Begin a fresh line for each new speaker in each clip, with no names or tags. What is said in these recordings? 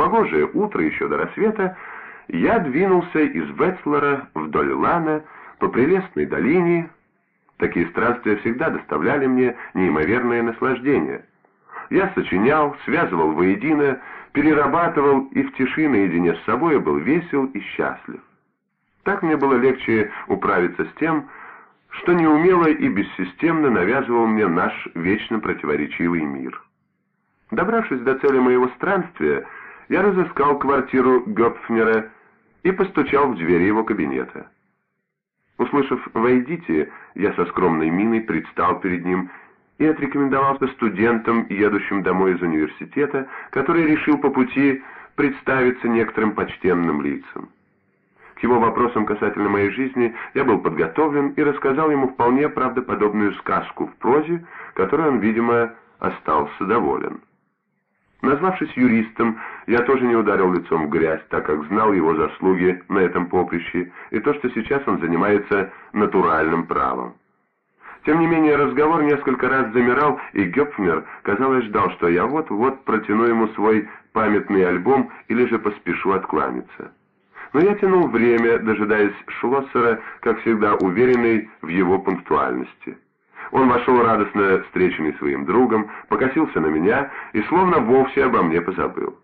погожее утро еще до рассвета, я двинулся из Ветслера вдоль Лана по прелестной долине. Такие странствия всегда доставляли мне неимоверное наслаждение. Я сочинял, связывал воедино, перерабатывал и в тиши наедине с собой был весел и счастлив. Так мне было легче управиться с тем, что неумело и бессистемно навязывал мне наш вечно противоречивый мир. Добравшись до цели моего странствия, я разыскал квартиру Гопфнера и постучал в двери его кабинета. Услышав «Войдите», я со скромной миной предстал перед ним и отрекомендовался студентам, едущим домой из университета, который решил по пути представиться некоторым почтенным лицам. К его вопросам касательно моей жизни я был подготовлен и рассказал ему вполне правдоподобную сказку в прозе, которой он, видимо, остался доволен. Назвавшись юристом, я тоже не ударил лицом в грязь, так как знал его заслуги на этом поприще и то, что сейчас он занимается натуральным правом. Тем не менее, разговор несколько раз замирал, и Гёпфнер, казалось, ждал, что я вот-вот протяну ему свой памятный альбом или же поспешу откланяться. Но я тянул время, дожидаясь Шлоссера, как всегда уверенный в его пунктуальности. Он вошел радостно встреченный своим другом, покосился на меня и словно вовсе обо мне позабыл.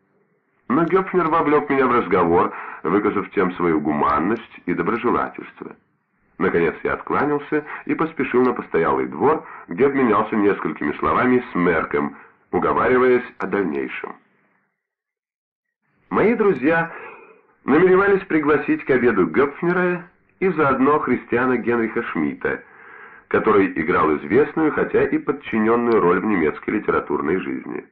Но Гёпфнер вовлек меня в разговор, выказав тем свою гуманность и доброжелательство. Наконец я откланялся и поспешил на постоялый двор, где обменялся несколькими словами с Мерком, уговариваясь о дальнейшем. Мои друзья намеревались пригласить к обеду Гёпфнера и заодно христиана Генриха Шмидта, который играл известную, хотя и подчиненную роль в немецкой литературной жизни.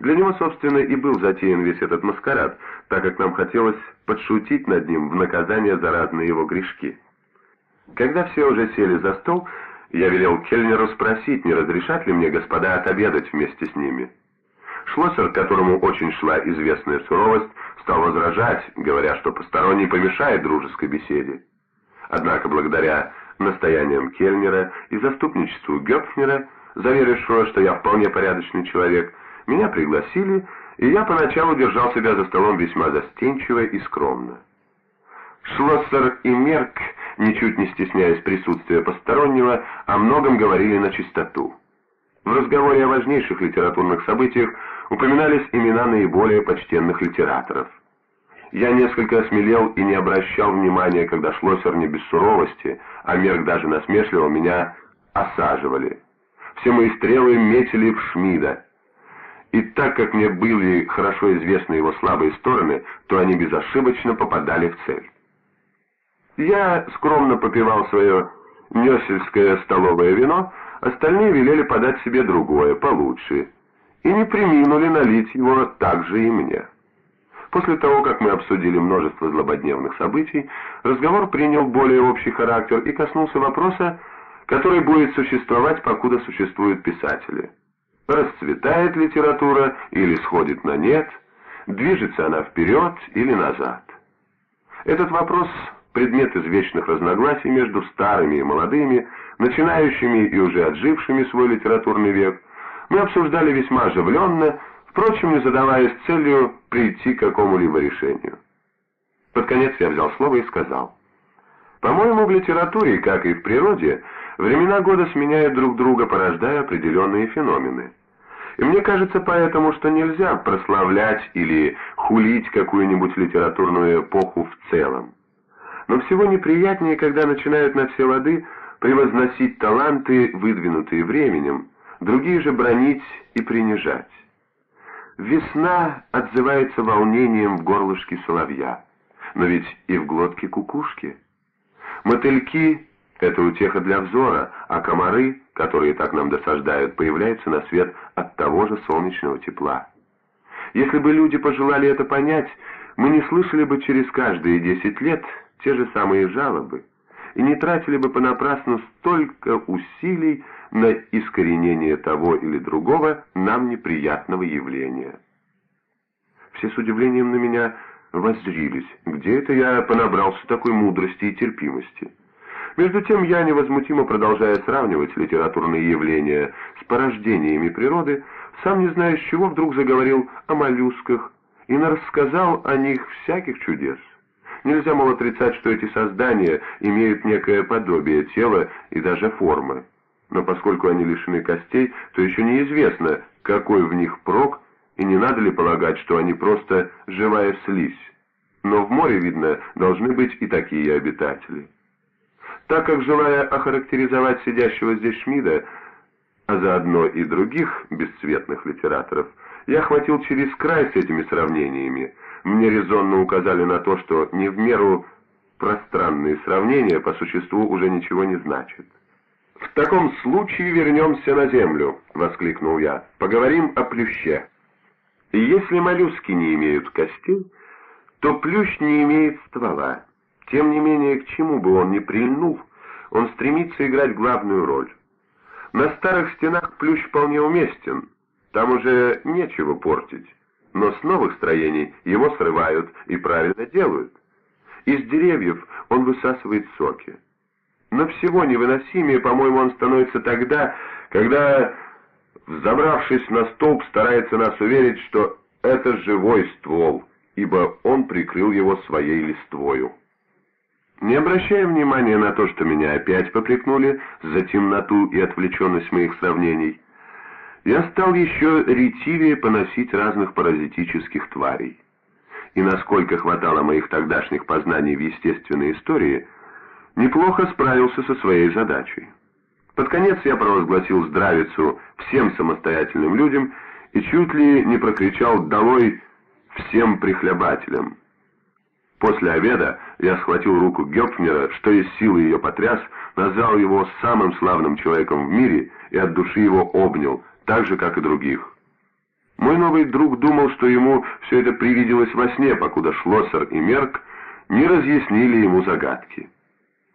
Для него, собственно, и был затеян весь этот маскарад, так как нам хотелось подшутить над ним в наказание за разные его грешки. Когда все уже сели за стол, я велел Кельнеру спросить, не разрешат ли мне господа отобедать вместе с ними. Шлоссер, которому очень шла известная суровость, стал возражать, говоря, что посторонний помешает дружеской беседе. Однако, благодаря настояниям Кельнера и заступничеству Гёпфнера, заверившего, что я вполне порядочный человек, меня пригласили, и я поначалу держал себя за столом весьма застенчиво и скромно. Шлоссер и Мерк ничуть не стесняясь присутствия постороннего, о многом говорили на чистоту. В разговоре о важнейших литературных событиях упоминались имена наиболее почтенных литераторов. Я несколько осмелел и не обращал внимания, когда Шлоссер не без суровости, а Мерк даже насмешливо меня осаживали. Все мои стрелы метили в Шмида. И так как мне были хорошо известны его слабые стороны, то они безошибочно попадали в цель. Я скромно попивал свое несельское столовое вино, остальные велели подать себе другое, получше, и не приминули налить его также и мне. После того, как мы обсудили множество злободневных событий, разговор принял более общий характер и коснулся вопроса, который будет существовать, покуда существуют писатели. Расцветает литература или сходит на нет, движется она вперед или назад. Этот вопрос предмет извечных разногласий между старыми и молодыми, начинающими и уже отжившими свой литературный век, мы обсуждали весьма оживленно, впрочем, не задаваясь целью прийти к какому-либо решению. Под конец я взял слово и сказал, «По-моему, в литературе, как и в природе, времена года сменяют друг друга, порождая определенные феномены». И мне кажется поэтому, что нельзя прославлять или хулить какую-нибудь литературную эпоху в целом. Но всего неприятнее, когда начинают на все лады превозносить таланты, выдвинутые временем, другие же бронить и принижать. Весна отзывается волнением в горлышке соловья, но ведь и в глотке кукушки. Мотыльки — это утеха для взора, а комары, которые так нам досаждают, появляются на свет от того же солнечного тепла. Если бы люди пожелали это понять, мы не слышали бы через каждые десять лет те же самые жалобы и не тратили бы понапрасну столько усилий на искоренение того или другого нам неприятного явления. Все с удивлением на меня воззрились, где это я понабрался такой мудрости и терпимости. Между тем я, невозмутимо продолжая сравнивать литературные явления с порождениями природы, сам не зная с чего вдруг заговорил о моллюсках и рассказал о них всяких чудес. Нельзя, мол, отрицать, что эти создания имеют некое подобие тела и даже формы. Но поскольку они лишены костей, то еще неизвестно, какой в них прок, и не надо ли полагать, что они просто живая слизь. Но в море, видно, должны быть и такие обитатели. Так как, желая охарактеризовать сидящего здесь Шмида, а заодно и других бесцветных литераторов, я хватил через край с этими сравнениями. Мне резонно указали на то, что не в меру пространные сравнения по существу уже ничего не значат. «В таком случае вернемся на землю», — воскликнул я. «Поговорим о плюще. Если моллюски не имеют костей, то плющ не имеет ствола. Тем не менее, к чему бы он ни прильнул, он стремится играть главную роль. На старых стенах плющ вполне уместен, там уже нечего портить, но с новых строений его срывают и правильно делают. Из деревьев он высасывает соки. Но всего невыносимее, по-моему, он становится тогда, когда, взобравшись на столб, старается нас уверить, что это живой ствол, ибо он прикрыл его своей листвою. Не обращая внимания на то, что меня опять попрекнули за темноту и отвлеченность моих сравнений, я стал еще ретивее поносить разных паразитических тварей. И насколько хватало моих тогдашних познаний в естественной истории, неплохо справился со своей задачей. Под конец я провозгласил здравицу всем самостоятельным людям и чуть ли не прокричал «Долой всем прихлебателям!» После обеда я схватил руку Гёпфнера, что из силы ее потряс, назвал его самым славным человеком в мире и от души его обнял, так же, как и других. Мой новый друг думал, что ему все это привиделось во сне, покуда Шлоссер и Мерк не разъяснили ему загадки.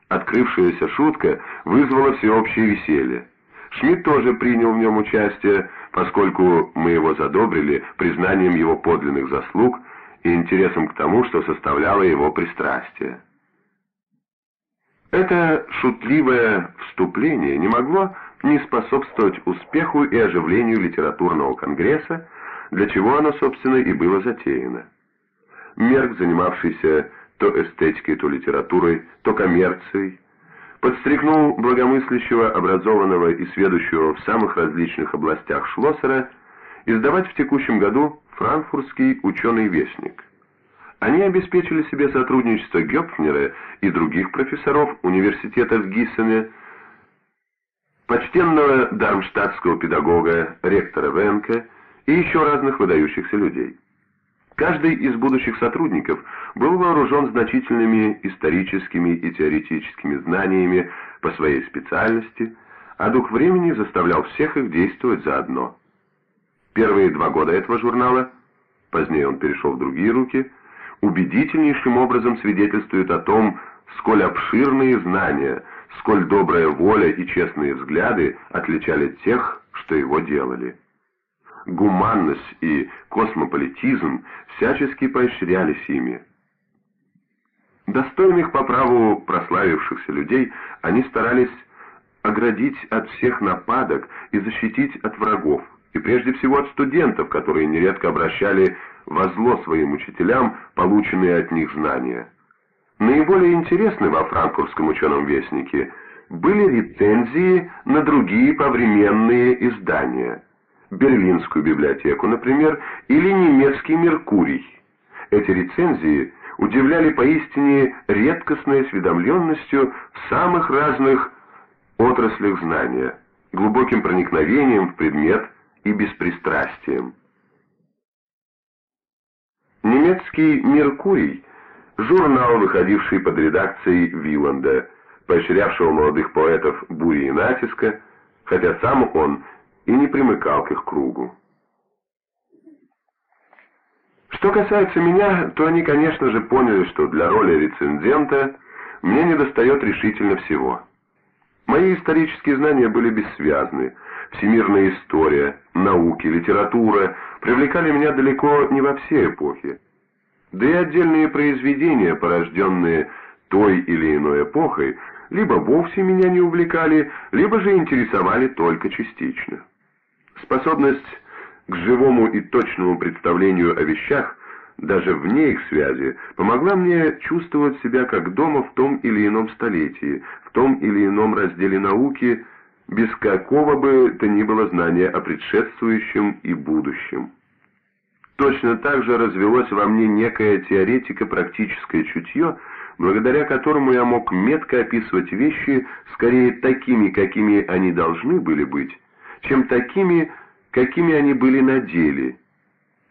Открывшаяся шутка вызвала всеобщее веселье. Шмидт тоже принял в нем участие, поскольку мы его задобрили признанием его подлинных заслуг и интересом к тому, что составляло его пристрастие. Это шутливое вступление не могло не способствовать успеху и оживлению литературного конгресса, для чего оно, собственно, и было затеяно. Мерк, занимавшийся то эстетикой, то литературой, то коммерцией, подстрекнул благомыслящего, образованного и сведущего в самых различных областях Шлоссера издавать в текущем году франкфуртский ученый вестник. Они обеспечили себе сотрудничество Гёпфнера и других профессоров университета в Гиссене, почтенного дармштадтского педагога, ректора Венке и еще разных выдающихся людей. Каждый из будущих сотрудников был вооружен значительными историческими и теоретическими знаниями по своей специальности, а дух времени заставлял всех их действовать заодно. Первые два года этого журнала, позднее он перешел в другие руки, убедительнейшим образом свидетельствуют о том, сколь обширные знания, сколь добрая воля и честные взгляды отличали тех, что его делали. Гуманность и космополитизм всячески поощрялись ими. Достойных по праву прославившихся людей они старались оградить от всех нападок и защитить от врагов, и прежде всего от студентов, которые нередко обращали во зло своим учителям полученные от них знания. Наиболее интересны во франкфуртском ученом вестнике были рецензии на другие повременные издания, Берлинскую библиотеку, например, или немецкий «Меркурий». Эти рецензии удивляли поистине редкостной осведомленностью в самых разных отраслях знания, глубоким проникновением в предмет и беспристрастием. Немецкий «Меркурий» – журнал, выходивший под редакцией Виланда, поощрявшего молодых поэтов бури и натиска, хотя сам он и не примыкал к их кругу. Что касается меня, то они, конечно же, поняли, что для роли рецензента мне недостает решительно всего. Мои исторические знания были бессвязны – всемирная история, науки, литература привлекали меня далеко не во все эпохи. Да и отдельные произведения, порожденные той или иной эпохой, либо вовсе меня не увлекали, либо же интересовали только частично. Способность к живому и точному представлению о вещах даже вне их связи, помогла мне чувствовать себя как дома в том или ином столетии, в том или ином разделе науки, без какого бы то ни было знания о предшествующем и будущем. Точно так же развелось во мне некое теоретико-практическое чутье, благодаря которому я мог метко описывать вещи скорее такими, какими они должны были быть, чем такими, какими они были на деле,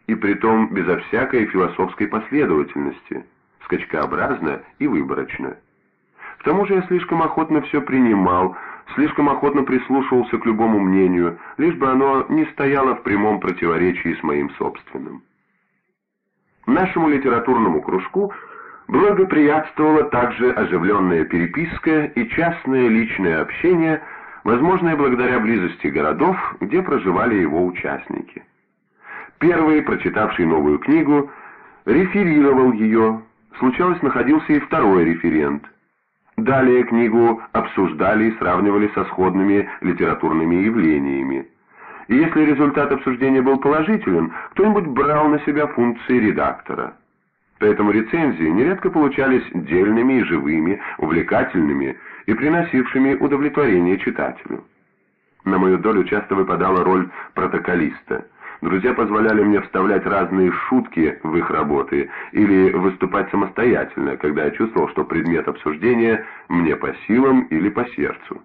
и притом безо всякой философской последовательности, скачкообразно и выборочно. К тому же я слишком охотно все принимал, слишком охотно прислушивался к любому мнению, лишь бы оно не стояло в прямом противоречии с моим собственным. Нашему литературному кружку благоприятствовала также оживленная переписка и частное личное общение, возможное благодаря близости городов, где проживали его участники. Первый, прочитавший новую книгу, реферировал ее, случалось находился и второй референт – Далее книгу обсуждали и сравнивали со сходными литературными явлениями. И если результат обсуждения был положителен, кто-нибудь брал на себя функции редактора. Поэтому рецензии нередко получались дельными и живыми, увлекательными и приносившими удовлетворение читателю. На мою долю часто выпадала роль протоколиста – Друзья позволяли мне вставлять разные шутки в их работы или выступать самостоятельно, когда я чувствовал, что предмет обсуждения мне по силам или по сердцу.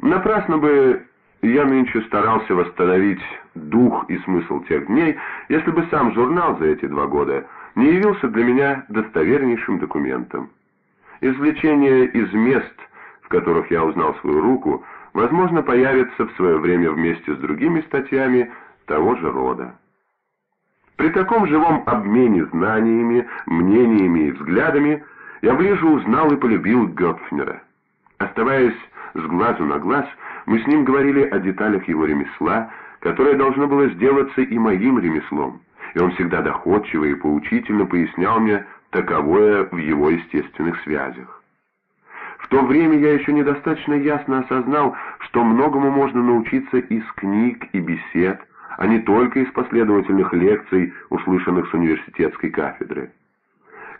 Напрасно бы я нынче старался восстановить дух и смысл тех дней, если бы сам журнал за эти два года не явился для меня достовернейшим документом. Извлечения из мест, в которых я узнал свою руку, возможно, появятся в свое время вместе с другими статьями, того же рода. При таком живом обмене знаниями, мнениями и взглядами я ближе узнал и полюбил Гёпфнера. Оставаясь с глазу на глаз, мы с ним говорили о деталях его ремесла, которое должно было сделаться и моим ремеслом, и он всегда доходчиво и поучительно пояснял мне таковое в его естественных связях. В то время я еще недостаточно ясно осознал, что многому можно научиться из книг и бесед, а не только из последовательных лекций, услышанных с университетской кафедры.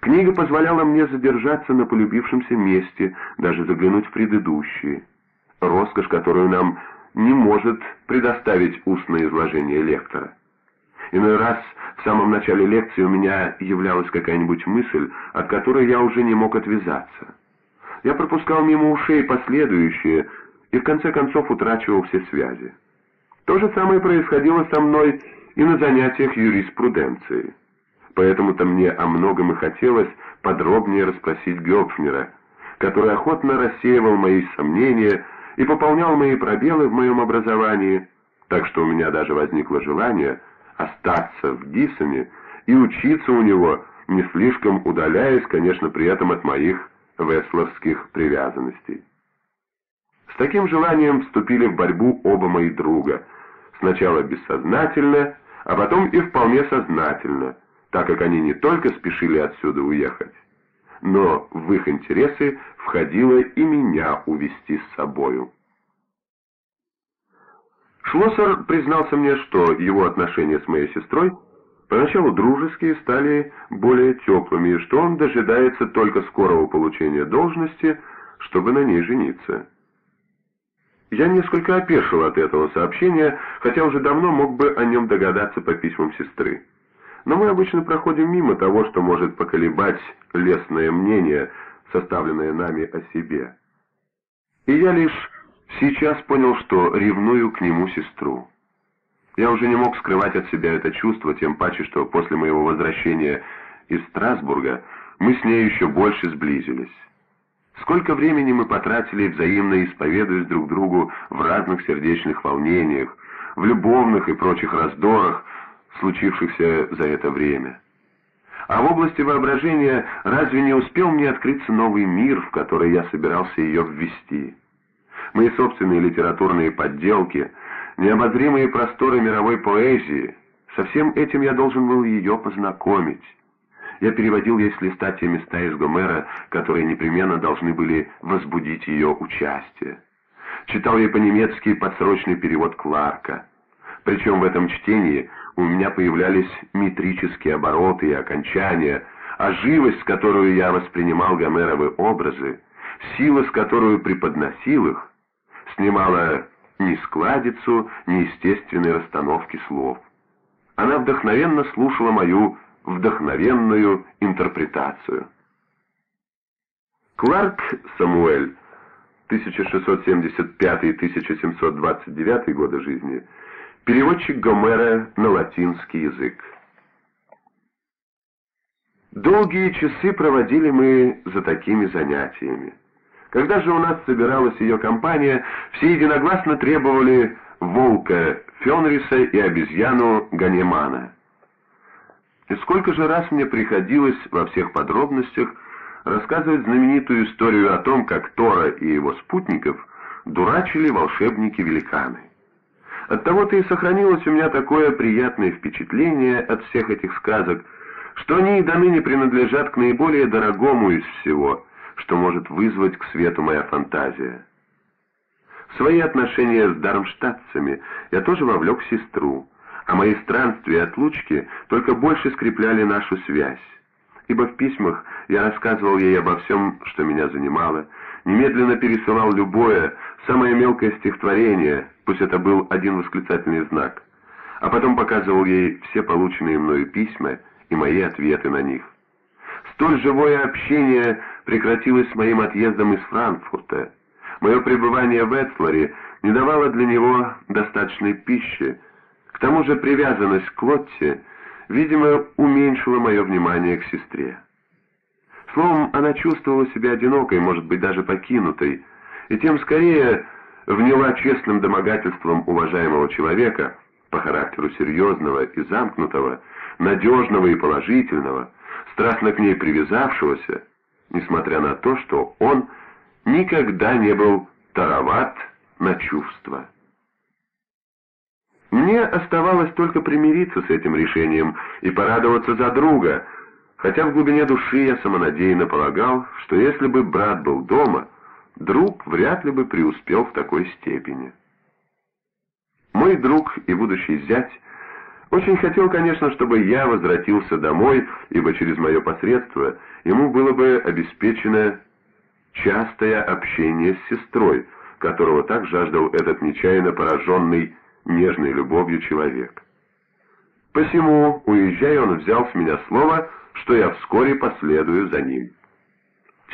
Книга позволяла мне задержаться на полюбившемся месте, даже заглянуть в предыдущие. Роскошь, которую нам не может предоставить устное изложение лектора. Иной раз в самом начале лекции у меня являлась какая-нибудь мысль, от которой я уже не мог отвязаться. Я пропускал мимо ушей последующие и в конце концов утрачивал все связи. То же самое происходило со мной и на занятиях юриспруденции. Поэтому-то мне о многом и хотелось подробнее расспросить Гёпфнера, который охотно рассеивал мои сомнения и пополнял мои пробелы в моем образовании, так что у меня даже возникло желание остаться в Гиссене и учиться у него, не слишком удаляясь, конечно, при этом от моих весловских привязанностей. С таким желанием вступили в борьбу оба мои друга — сначала бессознательно, а потом и вполне сознательно, так как они не только спешили отсюда уехать, но в их интересы входило и меня увести с собою. Шлоссер признался мне, что его отношения с моей сестрой поначалу дружеские стали более теплыми, и что он дожидается только скорого получения должности, чтобы на ней жениться. Я несколько опешил от этого сообщения, хотя уже давно мог бы о нем догадаться по письмам сестры. Но мы обычно проходим мимо того, что может поколебать лестное мнение, составленное нами о себе. И я лишь сейчас понял, что ревную к нему сестру. Я уже не мог скрывать от себя это чувство, тем паче, что после моего возвращения из Страсбурга мы с ней еще больше сблизились. Сколько времени мы потратили, взаимно исповедуясь друг другу в разных сердечных волнениях, в любовных и прочих раздорах, случившихся за это время. А в области воображения разве не успел мне открыться новый мир, в который я собирался ее ввести? Мои собственные литературные подделки, необозримые просторы мировой поэзии, со всем этим я должен был ее познакомить. Я переводил ей с листа те места из Гомера, которые непременно должны были возбудить ее участие. Читал ей по-немецки подсрочный перевод Кларка. Причем в этом чтении у меня появлялись метрические обороты и окончания, а живость, с которую я воспринимал Гомеровы образы, сила, с которой преподносил их, снимала ни складицу, ни естественной расстановки слов. Она вдохновенно слушала мою вдохновенную интерпретацию. Кларк Самуэль, 1675-1729 годы жизни, переводчик Гомера на латинский язык. Долгие часы проводили мы за такими занятиями. Когда же у нас собиралась ее компания, все единогласно требовали волка Фенриса и обезьяну Ганемана. И сколько же раз мне приходилось во всех подробностях рассказывать знаменитую историю о том, как Тора и его спутников дурачили волшебники-великаны. Оттого-то и сохранилось у меня такое приятное впечатление от всех этих сказок, что они и до принадлежат к наиболее дорогому из всего, что может вызвать к свету моя фантазия. В свои отношения с дармштадтцами я тоже вовлек сестру, а мои странствия и отлучки только больше скрепляли нашу связь. Ибо в письмах я рассказывал ей обо всем, что меня занимало, немедленно пересылал любое, самое мелкое стихотворение, пусть это был один восклицательный знак, а потом показывал ей все полученные мною письма и мои ответы на них. Столь живое общение прекратилось моим отъездом из Франкфурта. Мое пребывание в Эцлере не давало для него достаточной пищи, к тому же привязанность к Лотте, видимо, уменьшила мое внимание к сестре. Словом, она чувствовала себя одинокой, может быть, даже покинутой, и тем скорее вняла честным домогательством уважаемого человека, по характеру серьезного и замкнутого, надежного и положительного, страстно к ней привязавшегося, несмотря на то, что он никогда не был тароват на чувства. Мне оставалось только примириться с этим решением и порадоваться за друга, хотя в глубине души я самонадеянно полагал, что если бы брат был дома, друг вряд ли бы преуспел в такой степени. Мой друг и будущий зять очень хотел, конечно, чтобы я возвратился домой, ибо через мое посредство ему было бы обеспечено частое общение с сестрой, которого так жаждал этот нечаянно пораженный нежной любовью человек. Посему, уезжая, он взял с меня слово, что я вскоре последую за ним.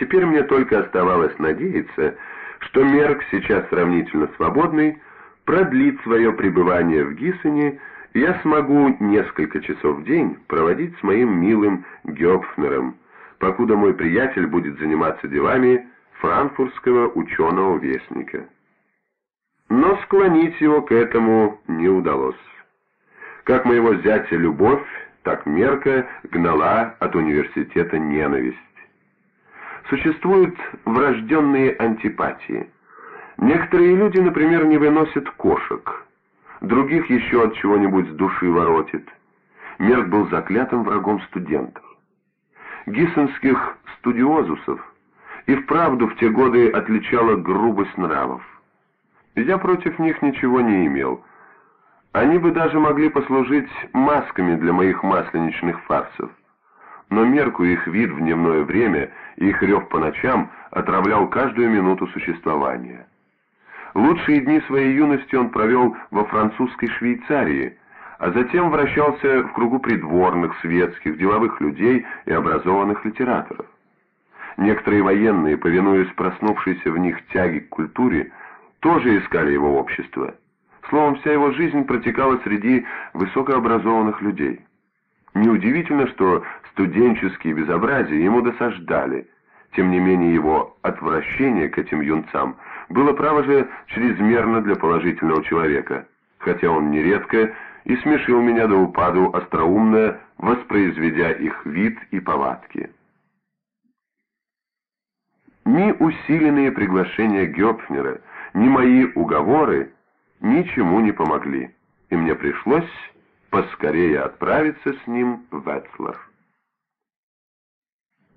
Теперь мне только оставалось надеяться, что Мерк, сейчас сравнительно свободный, продлит свое пребывание в Гиссене, я смогу несколько часов в день проводить с моим милым Гёпфнером, покуда мой приятель будет заниматься делами франкфуртского ученого-вестника но склонить его к этому не удалось. Как моего зятя любовь, так мерка гнала от университета ненависть. Существуют врожденные антипатии. Некоторые люди, например, не выносят кошек, других еще от чего-нибудь с души воротит. Мерк был заклятым врагом студентов. Гиссенских студиозусов и вправду в те годы отличала грубость нравов. Я против них ничего не имел. Они бы даже могли послужить масками для моих масленичных фарсов. Но мерку их вид в дневное время и их рев по ночам отравлял каждую минуту существования. Лучшие дни своей юности он провел во французской Швейцарии, а затем вращался в кругу придворных, светских, деловых людей и образованных литераторов. Некоторые военные, повинуясь проснувшейся в них тяге к культуре, тоже искали его общество. Словом, вся его жизнь протекала среди высокообразованных людей. Неудивительно, что студенческие безобразия ему досаждали. Тем не менее, его отвращение к этим юнцам было, право же, чрезмерно для положительного человека, хотя он нередко и смешил меня до упаду остроумно, воспроизведя их вид и повадки. Ни усиленные приглашения Гёпфнера, ни мои уговоры ничему не помогли, и мне пришлось поскорее отправиться с ним в Эцлер.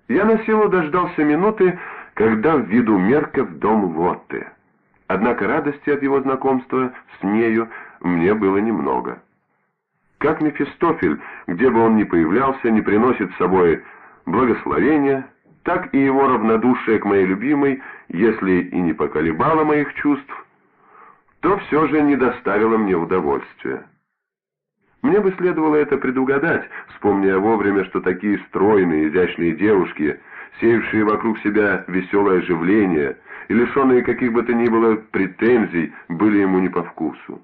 Я на силу дождался минуты, когда введу Мерка в дом Лотты. Однако радости от его знакомства с нею мне было немного. Как Мефистофель, где бы он ни появлялся, не приносит с собой благословения, так и его равнодушие к моей любимой, если и не поколебало моих чувств, то все же не доставило мне удовольствия. Мне бы следовало это предугадать, вспомня вовремя, что такие стройные, изящные девушки, сеявшие вокруг себя веселое оживление и лишенные каких бы то ни было претензий, были ему не по вкусу.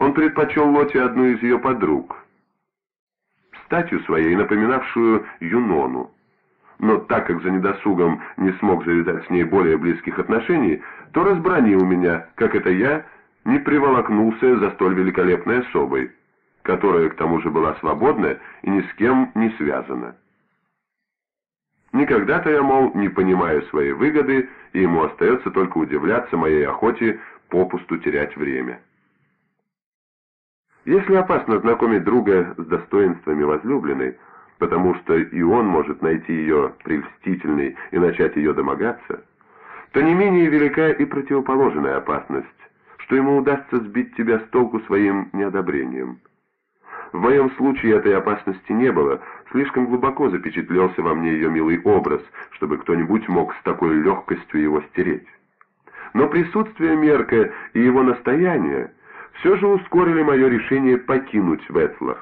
Он предпочел Лоте одну из ее подруг, статью своей напоминавшую Юнону. Но так как за недосугом не смог завязать с ней более близких отношений, то разбронил меня, как это я не приволокнулся за столь великолепной особой, которая к тому же была свободна и ни с кем не связана. Никогда-то я, мол, не понимаю своей выгоды, и ему остается только удивляться моей охоте попусту терять время. Если опасно знакомить друга с достоинствами возлюбленной, потому что и он может найти ее прельстительной и начать ее домогаться, то не менее велика и противоположная опасность, что ему удастся сбить тебя с толку своим неодобрением. В моем случае этой опасности не было, слишком глубоко запечатлелся во мне ее милый образ, чтобы кто-нибудь мог с такой легкостью его стереть. Но присутствие Мерка и его настояние все же ускорили мое решение покинуть Ветлер.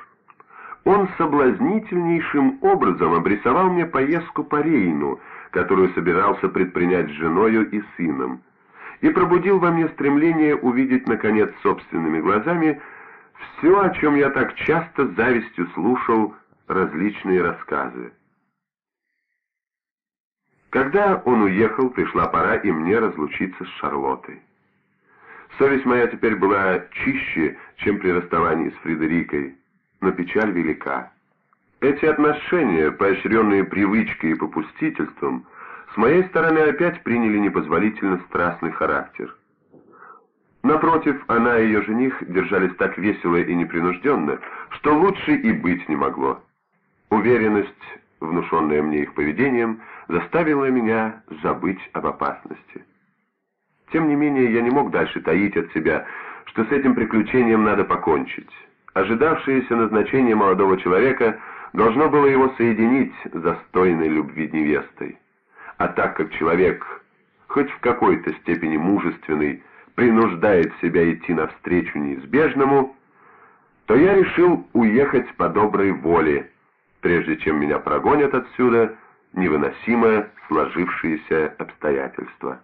Он соблазнительнейшим образом обрисовал мне поездку по Рейну, которую собирался предпринять с женою и сыном, и пробудил во мне стремление увидеть, наконец, собственными глазами все, о чем я так часто с завистью слушал различные рассказы. Когда он уехал, пришла пора и мне разлучиться с Шарлоттой. Совесть моя теперь была чище, чем при расставании с Фредерикой, но печаль велика. Эти отношения, поощренные привычкой и попустительством, с моей стороны опять приняли непозволительно страстный характер. Напротив, она и ее жених держались так весело и непринужденно, что лучше и быть не могло. Уверенность, внушенная мне их поведением, заставила меня забыть об опасности. Тем не менее, я не мог дальше таить от себя, что с этим приключением надо покончить. Ожидавшееся назначение молодого человека должно было его соединить с застойной любви невестой. А так как человек, хоть в какой-то степени мужественный, принуждает себя идти навстречу неизбежному, то я решил уехать по доброй воле, прежде чем меня прогонят отсюда невыносимо сложившиеся обстоятельства.